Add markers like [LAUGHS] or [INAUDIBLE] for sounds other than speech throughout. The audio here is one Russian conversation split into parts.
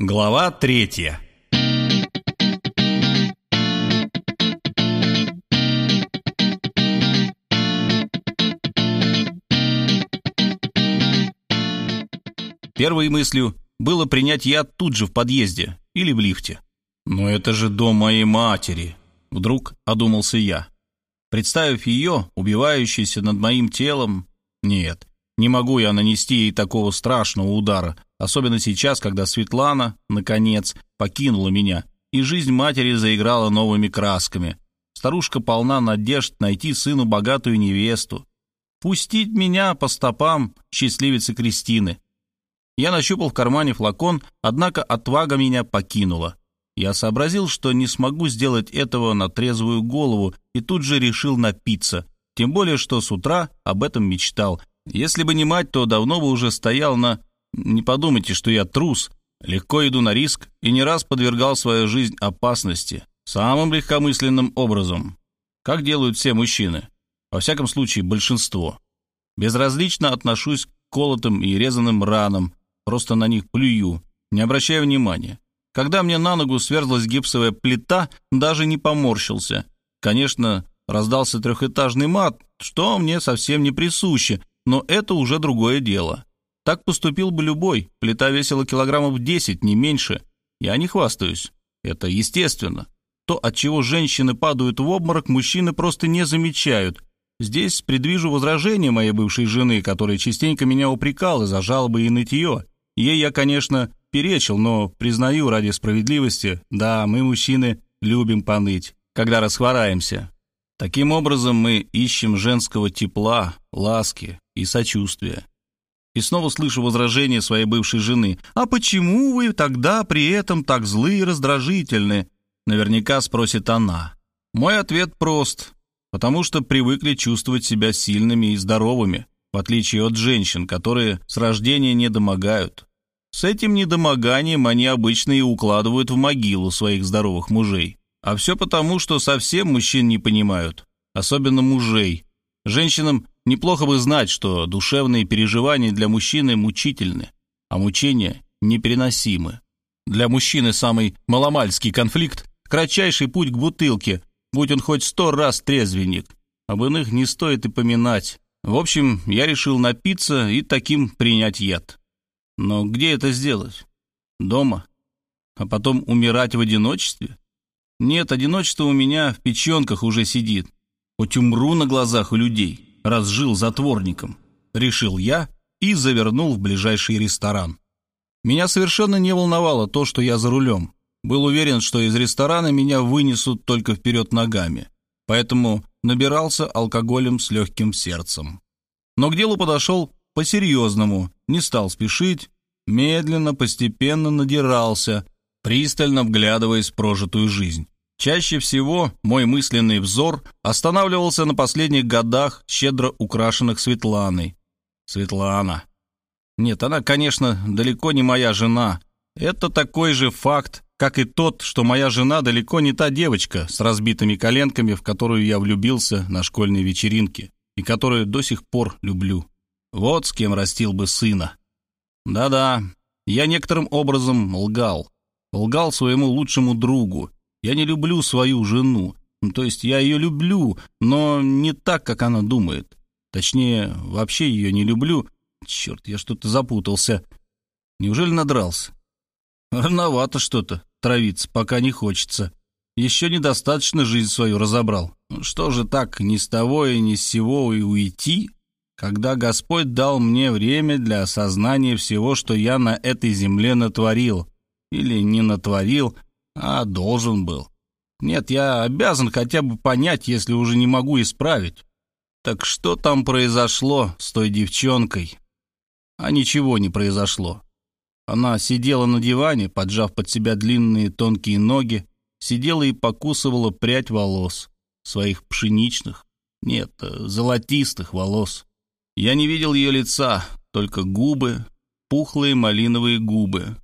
Глава третья Первой мыслью было принять яд тут же в подъезде или в лифте. «Но это же дом моей матери!» Вдруг одумался я. Представив ее, убивающейся над моим телом, нет, не могу я нанести ей такого страшного удара, особенно сейчас, когда Светлана, наконец, покинула меня, и жизнь матери заиграла новыми красками. Старушка полна надежд найти сыну богатую невесту, пустить меня по стопам счастливицы Кристины. Я нащупал в кармане флакон, однако отвага меня покинула. Я сообразил, что не смогу сделать этого на трезвую голову, и тут же решил напиться. Тем более, что с утра об этом мечтал. Если бы не мать, то давно бы уже стоял на... Не подумайте, что я трус. Легко иду на риск и не раз подвергал свою жизнь опасности. Самым легкомысленным образом. Как делают все мужчины. Во всяком случае, большинство. Безразлично отношусь к колотым и резаным ранам, просто на них плюю, не обращая внимания. Когда мне на ногу сверзлась гипсовая плита, даже не поморщился. Конечно, раздался трехэтажный мат, что мне совсем не присуще, но это уже другое дело. Так поступил бы любой, плита весила килограммов 10, не меньше. Я не хвастаюсь, это естественно. То, от чего женщины падают в обморок, мужчины просто не замечают. Здесь предвижу возражение моей бывшей жены, которая частенько меня упрекала за жалобы и нытье. Ей я, конечно, перечил, но признаю ради справедливости, да, мы, мужчины, любим поныть, когда расхвораемся. Таким образом мы ищем женского тепла, ласки и сочувствия. И снова слышу возражение своей бывшей жены. «А почему вы тогда при этом так злы и раздражительны?» Наверняка спросит она. Мой ответ прост. Потому что привыкли чувствовать себя сильными и здоровыми, в отличие от женщин, которые с рождения не домогают. С этим недомоганием они обычно и укладывают в могилу своих здоровых мужей. А все потому, что совсем мужчин не понимают, особенно мужей. Женщинам неплохо бы знать, что душевные переживания для мужчины мучительны, а мучения непереносимы. Для мужчины самый маломальский конфликт – кратчайший путь к бутылке, будь он хоть сто раз трезвенник. Об иных не стоит и поминать. В общем, я решил напиться и таким принять яд. Но где это сделать? Дома? А потом умирать в одиночестве? Нет, одиночество у меня в печенках уже сидит. Хоть умру на глазах у людей, раз жил затворником. Решил я и завернул в ближайший ресторан. Меня совершенно не волновало то, что я за рулем. Был уверен, что из ресторана меня вынесут только вперед ногами. Поэтому набирался алкоголем с легким сердцем. Но к делу подошел по-серьезному, не стал спешить, медленно, постепенно надирался, пристально вглядываясь в прожитую жизнь. Чаще всего мой мысленный взор останавливался на последних годах, щедро украшенных Светланой. Светлана. Нет, она, конечно, далеко не моя жена. Это такой же факт, как и тот, что моя жена далеко не та девочка с разбитыми коленками, в которую я влюбился на школьной вечеринке и которую до сих пор люблю. Вот с кем растил бы сына. Да-да, я некоторым образом лгал. Лгал своему лучшему другу. Я не люблю свою жену. Ну, то есть я ее люблю, но не так, как она думает. Точнее, вообще ее не люблю. Черт, я что-то запутался. Неужели надрался? Рановато что-то травиться, пока не хочется. Еще недостаточно жизнь свою разобрал. Что же так, ни с того и ни с сего и уйти? когда Господь дал мне время для осознания всего, что я на этой земле натворил. Или не натворил, а должен был. Нет, я обязан хотя бы понять, если уже не могу исправить. Так что там произошло с той девчонкой? А ничего не произошло. Она сидела на диване, поджав под себя длинные тонкие ноги, сидела и покусывала прядь волос, своих пшеничных, нет, золотистых волос. Я не видел ее лица, только губы, пухлые малиновые губы.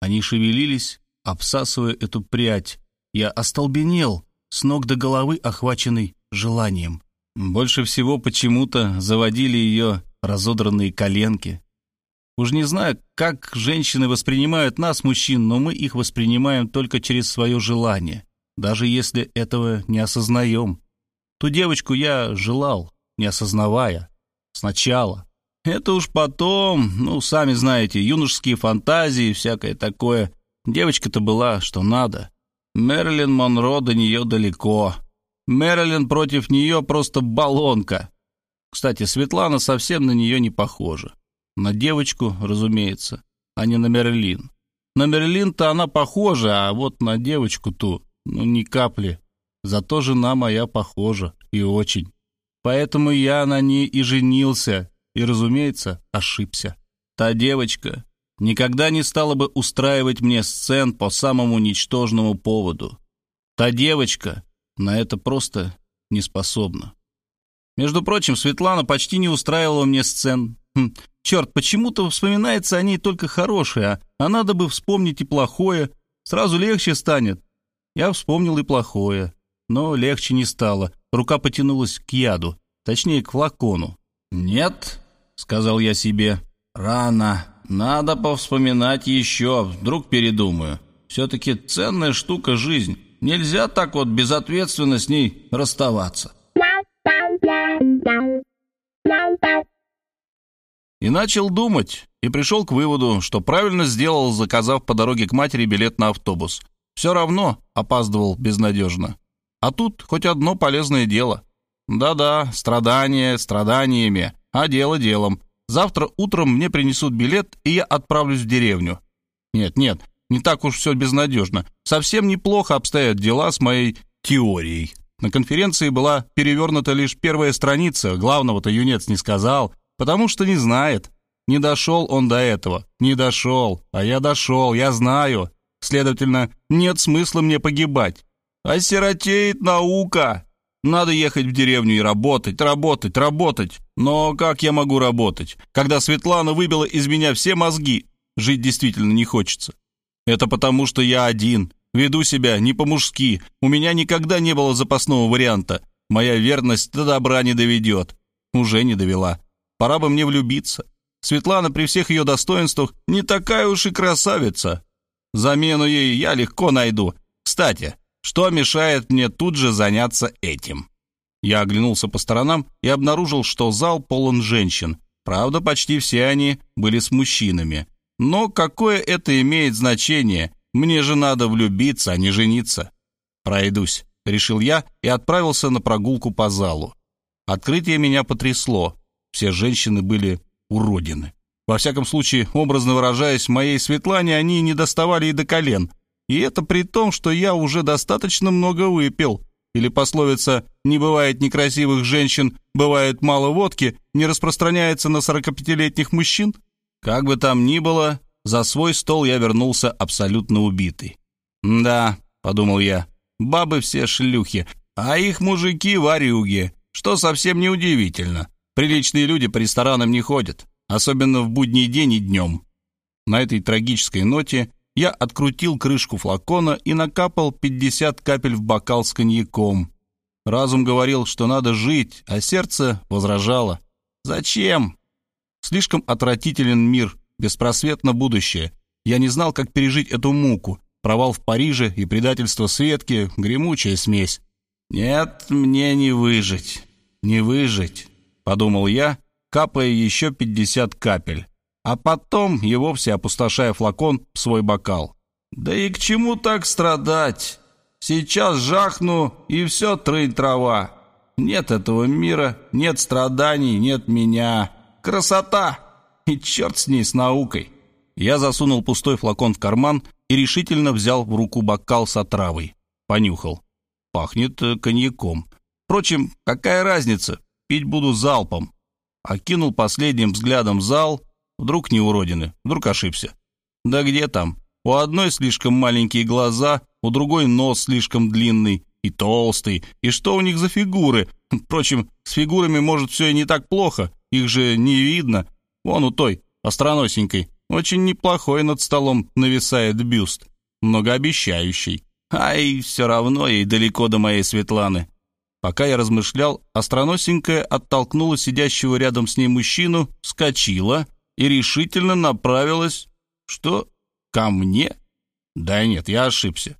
Они шевелились, обсасывая эту прядь. Я остолбенел, с ног до головы охваченный желанием. Больше всего почему-то заводили ее разодранные коленки. Уж не знаю, как женщины воспринимают нас, мужчин, но мы их воспринимаем только через свое желание, даже если этого не осознаем. Ту девочку я желал, не осознавая. Сначала. Это уж потом, ну, сами знаете, юношеские фантазии, всякое такое. Девочка-то была, что надо. Мэрилин Монро до нее далеко. Мэрилин против нее просто баллонка. Кстати, Светлана совсем на нее не похожа. На девочку, разумеется, а не на Мерлин. На Мерлин-то она похожа, а вот на девочку ту, ну, ни капли. Зато жена моя похожа, и очень. Поэтому я на ней и женился, и, разумеется, ошибся. Та девочка никогда не стала бы устраивать мне сцен по самому ничтожному поводу. Та девочка на это просто не способна. Между прочим, Светлана почти не устраивала мне сцен. Хм, черт, почему-то вспоминается о ней только хорошее, а, надо бы вспомнить и плохое. Сразу легче станет. Я вспомнил и плохое, но легче не стало. Рука потянулась к яду, точнее, к флакону. «Нет», — сказал я себе, — «рано. Надо повспоминать еще, вдруг передумаю. Все-таки ценная штука жизнь. Нельзя так вот безответственно с ней расставаться». И начал думать, и пришел к выводу, что правильно сделал, заказав по дороге к матери билет на автобус. Все равно опаздывал безнадежно. А тут хоть одно полезное дело. Да-да, страдания страданиями, а дело делом. Завтра утром мне принесут билет, и я отправлюсь в деревню. Нет, нет, не так уж все безнадежно. Совсем неплохо обстоят дела с моей теорией. На конференции была перевернута лишь первая страница, главного-то юнец не сказал, потому что не знает. Не дошел он до этого, не дошел, а я дошел, я знаю. Следовательно, нет смысла мне погибать. Осиротеет наука. Надо ехать в деревню и работать, работать, работать. Но как я могу работать, когда Светлана выбила из меня все мозги? Жить действительно не хочется. Это потому, что я один, веду себя не по-мужски. У меня никогда не было запасного варианта. Моя верность до добра не доведет. Уже не довела. Пора бы мне влюбиться. Светлана при всех ее достоинствах не такая уж и красавица. Замену ей я легко найду. Кстати, что мешает мне тут же заняться этим? Я оглянулся по сторонам и обнаружил, что зал полон женщин. Правда, почти все они были с мужчинами. Но какое это имеет значение? Мне же надо влюбиться, а не жениться. Пройдусь, решил я и отправился на прогулку по залу. Открытие меня потрясло. Все женщины были уродины. Во всяком случае, образно выражаясь, моей Светлане они не доставали и до колен. И это при том, что я уже достаточно много выпил. Или пословица «не бывает некрасивых женщин, бывает мало водки» не распространяется на 45-летних мужчин? Как бы там ни было, за свой стол я вернулся абсолютно убитый. «Да», — подумал я, — «бабы все шлюхи, а их мужики — варюги, что совсем неудивительно. Приличные люди по ресторанам не ходят, особенно в будний день и днем. На этой трагической ноте я открутил крышку флакона и накапал 50 капель в бокал с коньяком. Разум говорил, что надо жить, а сердце возражало. Зачем? Слишком отвратителен мир, беспросветно будущее. Я не знал, как пережить эту муку. Провал в Париже и предательство Светки — гремучая смесь. Нет, мне не выжить, не выжить. — подумал я, капая еще пятьдесят капель, а потом и вовсе опустошая флакон в свой бокал. «Да и к чему так страдать? Сейчас жахну, и все трынь трава. Нет этого мира, нет страданий, нет меня. Красота! И черт с ней, с наукой!» Я засунул пустой флакон в карман и решительно взял в руку бокал с отравой. Понюхал. Пахнет э, коньяком. Впрочем, какая разница? Пить буду залпом. Окинул последним взглядом зал. Вдруг не уродины, вдруг ошибся. Да где там? У одной слишком маленькие глаза, у другой нос слишком длинный и толстый. И что у них за фигуры? [LAUGHS] Впрочем, с фигурами, может, все и не так плохо. Их же не видно. Вон у той, остроносенькой, очень неплохой над столом нависает бюст. Многообещающий. Ай, все равно ей далеко до моей Светланы. Пока я размышлял, остроносенькая оттолкнула сидящего рядом с ней мужчину, вскочила, и решительно направилась... Что? Ко мне? Да нет, я ошибся.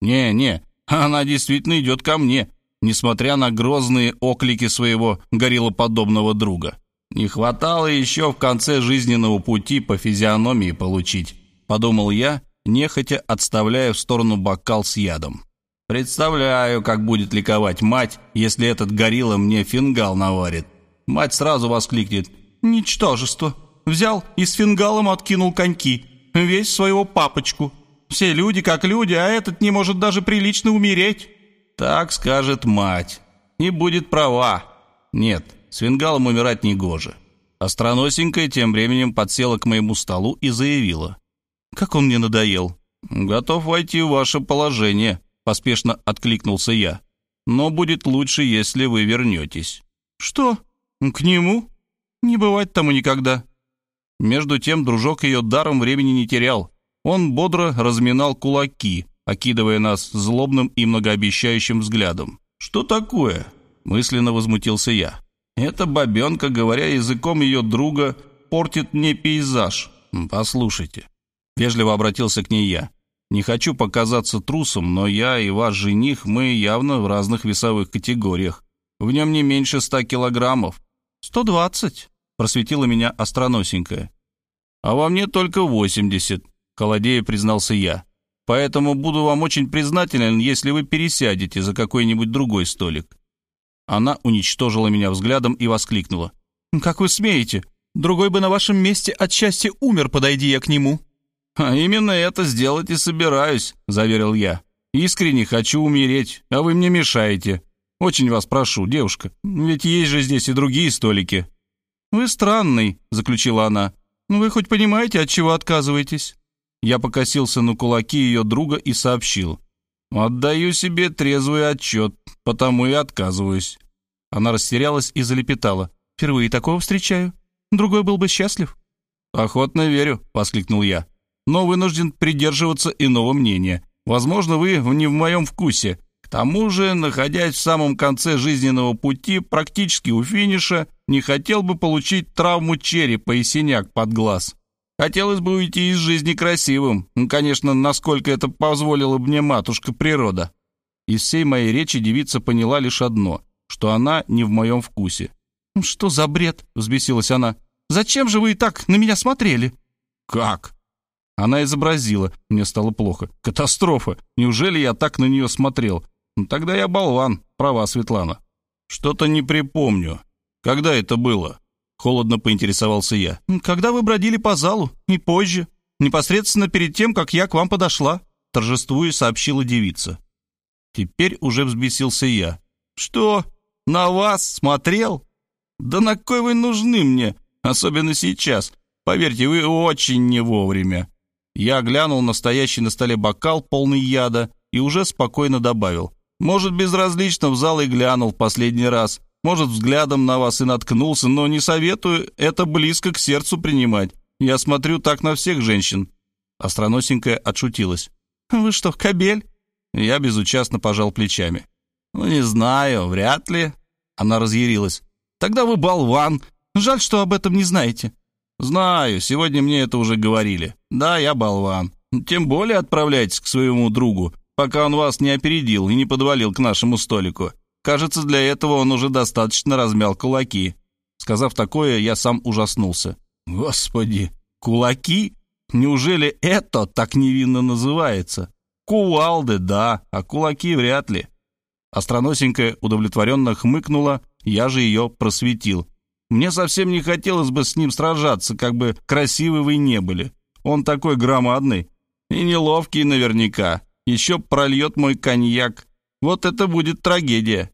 Не-не, она действительно идет ко мне, несмотря на грозные оклики своего гориллоподобного друга. Не хватало еще в конце жизненного пути по физиономии получить, подумал я, нехотя отставляя в сторону бокал с ядом. Представляю, как будет ликовать мать, если этот горилла мне фингал наварит. Мать сразу воскликнет «Ничтожество! Взял и с фингалом откинул коньки, весь своего папочку. Все люди как люди, а этот не может даже прилично умереть». Так скажет мать. И будет права. Нет, с фингалом умирать не гоже. Остроносенькая тем временем подсела к моему столу и заявила. «Как он мне надоел!» «Готов войти в ваше положение», — поспешно откликнулся я. «Но будет лучше, если вы вернетесь». «Что? К нему? Не бывать тому никогда». Между тем дружок ее даром времени не терял. Он бодро разминал кулаки, окидывая нас злобным и многообещающим взглядом. «Что такое?» — мысленно возмутился я. «Эта бабенка, говоря языком ее друга, портит мне пейзаж. Послушайте». Вежливо обратился к ней я. «Не хочу показаться трусом, но я и ваш жених, мы явно в разных весовых категориях. В нем не меньше ста килограммов». «Сто двадцать», — просветила меня остроносенькая. «А во мне только восемьдесят», — холодея признался я. «Поэтому буду вам очень признателен, если вы пересядете за какой-нибудь другой столик». Она уничтожила меня взглядом и воскликнула. «Как вы смеете? Другой бы на вашем месте от счастья умер, подойди я к нему». «А именно это сделать и собираюсь», — заверил я. «Искренне хочу умереть, а вы мне мешаете. Очень вас прошу, девушка, ведь есть же здесь и другие столики». «Вы странный», — заключила она. «Вы хоть понимаете, от чего отказываетесь?» Я покосился на кулаки ее друга и сообщил. «Отдаю себе трезвый отчет, потому и отказываюсь». Она растерялась и залепетала. «Впервые такого встречаю. Другой был бы счастлив». «Охотно верю», — воскликнул я но вынужден придерживаться иного мнения. Возможно, вы не в моем вкусе. К тому же, находясь в самом конце жизненного пути, практически у финиша, не хотел бы получить травму черепа и синяк под глаз. Хотелось бы уйти из жизни красивым, ну, конечно, насколько это позволила мне матушка природа. Из всей моей речи девица поняла лишь одно, что она не в моем вкусе. «Что за бред?» — взбесилась она. «Зачем же вы и так на меня смотрели?» «Как?» Она изобразила. Мне стало плохо. Катастрофа. Неужели я так на нее смотрел? Ну, тогда я болван. Права, Светлана. Что-то не припомню. Когда это было? Холодно поинтересовался я. Когда вы бродили по залу. Не позже. Непосредственно перед тем, как я к вам подошла. Торжествуя, сообщила девица. Теперь уже взбесился я. Что? На вас смотрел? Да на кой вы нужны мне? Особенно сейчас. Поверьте, вы очень не вовремя. Я глянул на стоящий на столе бокал, полный яда, и уже спокойно добавил. «Может, безразлично в зал и глянул в последний раз. Может, взглядом на вас и наткнулся, но не советую это близко к сердцу принимать. Я смотрю так на всех женщин». Остроносенькая отшутилась. «Вы что, кобель?» Я безучастно пожал плечами. «Ну, не знаю, вряд ли». Она разъярилась. «Тогда вы болван. Жаль, что об этом не знаете». «Знаю, сегодня мне это уже говорили. Да, я болван. Тем более отправляйтесь к своему другу, пока он вас не опередил и не подвалил к нашему столику. Кажется, для этого он уже достаточно размял кулаки». Сказав такое, я сам ужаснулся. «Господи, кулаки? Неужели это так невинно называется? Кувалды, да, а кулаки вряд ли». Остроносенькая удовлетворенно хмыкнула, я же ее просветил. Мне совсем не хотелось бы с ним сражаться, как бы красивы вы не были. Он такой громадный и неловкий наверняка. Еще прольет мой коньяк. Вот это будет трагедия».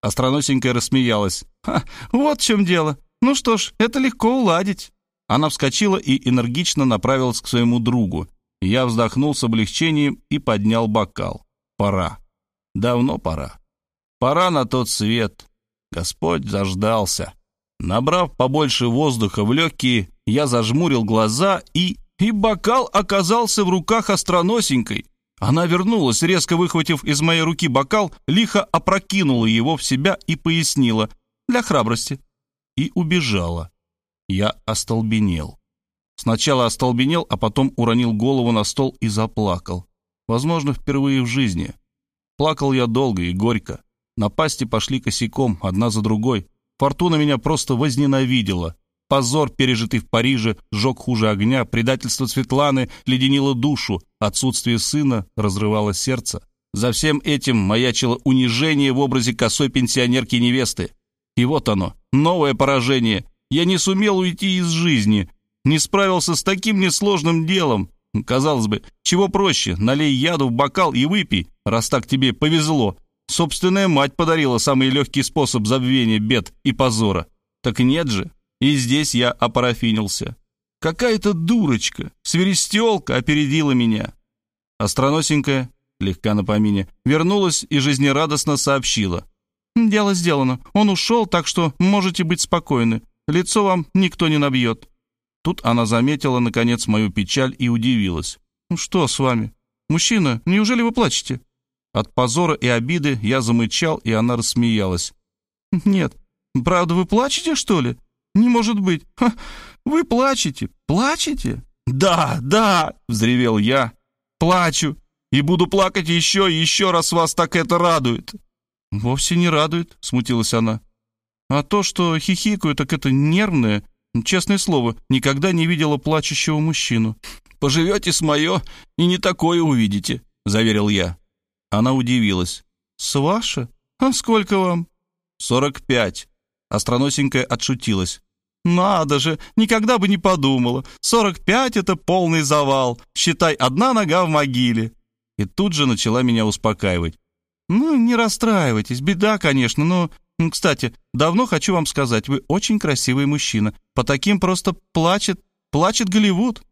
Остроносенькая рассмеялась. «Ха, вот в чем дело. Ну что ж, это легко уладить». Она вскочила и энергично направилась к своему другу. Я вздохнул с облегчением и поднял бокал. Пора. Давно пора. Пора на тот свет. Господь заждался. Набрав побольше воздуха в легкие, я зажмурил глаза и... И бокал оказался в руках остроносенькой. Она вернулась, резко выхватив из моей руки бокал, лихо опрокинула его в себя и пояснила «для храбрости» и убежала. Я остолбенел. Сначала остолбенел, а потом уронил голову на стол и заплакал. Возможно, впервые в жизни. Плакал я долго и горько. Напасти пошли косяком, одна за другой. Фортуна меня просто возненавидела. Позор, пережитый в Париже, сжег хуже огня, предательство Светланы леденило душу, отсутствие сына разрывало сердце. За всем этим маячило унижение в образе косой пенсионерки-невесты. И вот оно, новое поражение. Я не сумел уйти из жизни, не справился с таким несложным делом. Казалось бы, чего проще, налей яду в бокал и выпей, раз так тебе повезло. Собственная мать подарила самый легкий способ забвения бед и позора. Так нет же, и здесь я опарафинился. Какая-то дурочка, свиристелка опередила меня. Остроносенькая, легка на вернулась и жизнерадостно сообщила. «Дело сделано. Он ушел, так что можете быть спокойны. Лицо вам никто не набьет». Тут она заметила, наконец, мою печаль и удивилась. «Ну «Что с вами? Мужчина, неужели вы плачете?» От позора и обиды я замычал, и она рассмеялась. «Нет, правда, вы плачете, что ли? Не может быть. Ха, вы плачете? Плачете?» «Да, да!» — взревел я. «Плачу. И буду плакать еще и еще, раз вас так это радует». «Вовсе не радует», — смутилась она. «А то, что хихикаю, так это нервное, Честное слово, никогда не видела плачущего мужчину. «Поживете с мое, и не такое увидите», — заверил я. Она удивилась. «С ваше? А сколько вам?» «Сорок пять». Остроносенькая отшутилась. «Надо же, никогда бы не подумала. Сорок пять — это полный завал. Считай, одна нога в могиле». И тут же начала меня успокаивать. «Ну, не расстраивайтесь, беда, конечно, но кстати, давно хочу вам сказать, вы очень красивый мужчина. По таким просто плачет, плачет Голливуд».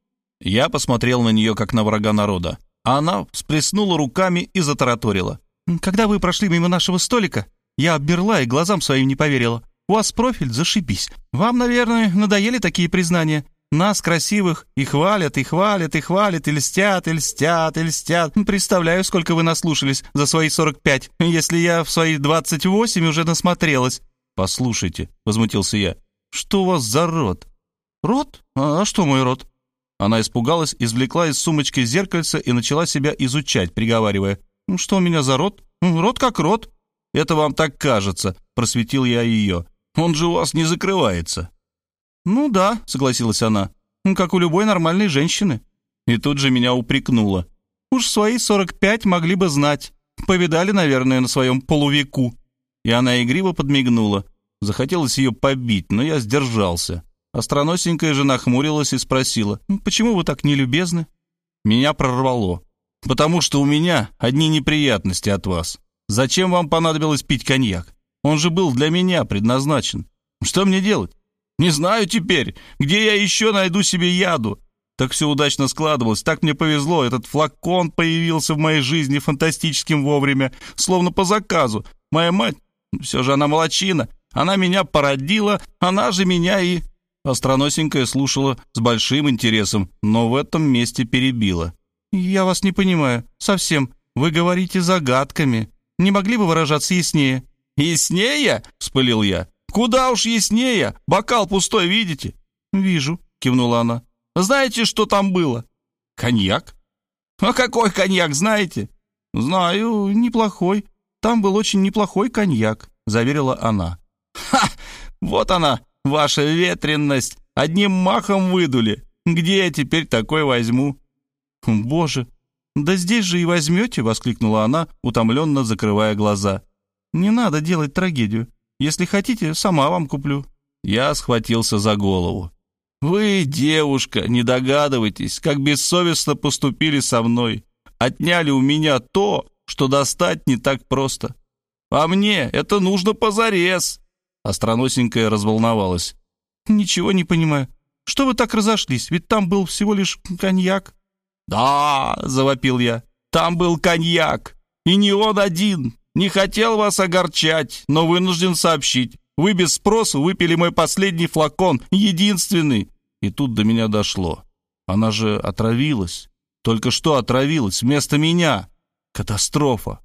Я посмотрел на нее, как на врага народа. А она всплеснула руками и затараторила. «Когда вы прошли мимо нашего столика, я обмерла и глазам своим не поверила. У вас профиль, зашибись. Вам, наверное, надоели такие признания. Нас, красивых, и хвалят, и хвалят, и хвалят, и льстят, и льстят, и льстят. Представляю, сколько вы наслушались за свои 45, если я в свои 28 уже насмотрелась. «Послушайте», — возмутился я, — «что у вас за рот?» «Рот? А, а что мой рот?» Она испугалась, извлекла из сумочки зеркальце и начала себя изучать, приговаривая. «Ну, «Что у меня за рот? Рот как рот». «Это вам так кажется», — просветил я ее. «Он же у вас не закрывается». «Ну да», — согласилась она, — «как у любой нормальной женщины». И тут же меня упрекнула. «Уж свои сорок пять могли бы знать. Повидали, наверное, на своем полувеку». И она игриво подмигнула. Захотелось ее побить, но я сдержался. Остроносенькая жена хмурилась и спросила, «Почему вы так нелюбезны?» Меня прорвало. «Потому что у меня одни неприятности от вас. Зачем вам понадобилось пить коньяк? Он же был для меня предназначен. Что мне делать? Не знаю теперь, где я еще найду себе яду. Так все удачно складывалось, так мне повезло. Этот флакон появился в моей жизни фантастическим вовремя, словно по заказу. Моя мать, все же она молочина, она меня породила, она же меня и... Остроносенькая слушала с большим интересом, но в этом месте перебила. «Я вас не понимаю, совсем. Вы говорите загадками. Не могли бы выражаться яснее?» «Яснее?» — вспылил я. «Куда уж яснее! Бокал пустой, видите?» «Вижу», — кивнула она. «Знаете, что там было?» «Коньяк». «А какой коньяк, знаете?» «Знаю, неплохой. Там был очень неплохой коньяк», — заверила она. «Ха! Вот она, ваша ветренность! Одним махом выдули. Где я теперь такой возьму?» «Боже, да здесь же и возьмете!» — воскликнула она, утомленно закрывая глаза. «Не надо делать трагедию. Если хотите, сама вам куплю». Я схватился за голову. «Вы, девушка, не догадываетесь, как бессовестно поступили со мной. Отняли у меня то, что достать не так просто. А мне это нужно позарез». Остроносенькая разволновалась. «Ничего не понимаю. Что вы так разошлись? Ведь там был всего лишь коньяк». «Да», — завопил я, — «там был коньяк. И не он один. Не хотел вас огорчать, но вынужден сообщить. Вы без спроса выпили мой последний флакон, единственный. И тут до меня дошло. Она же отравилась. Только что отравилась вместо меня. Катастрофа.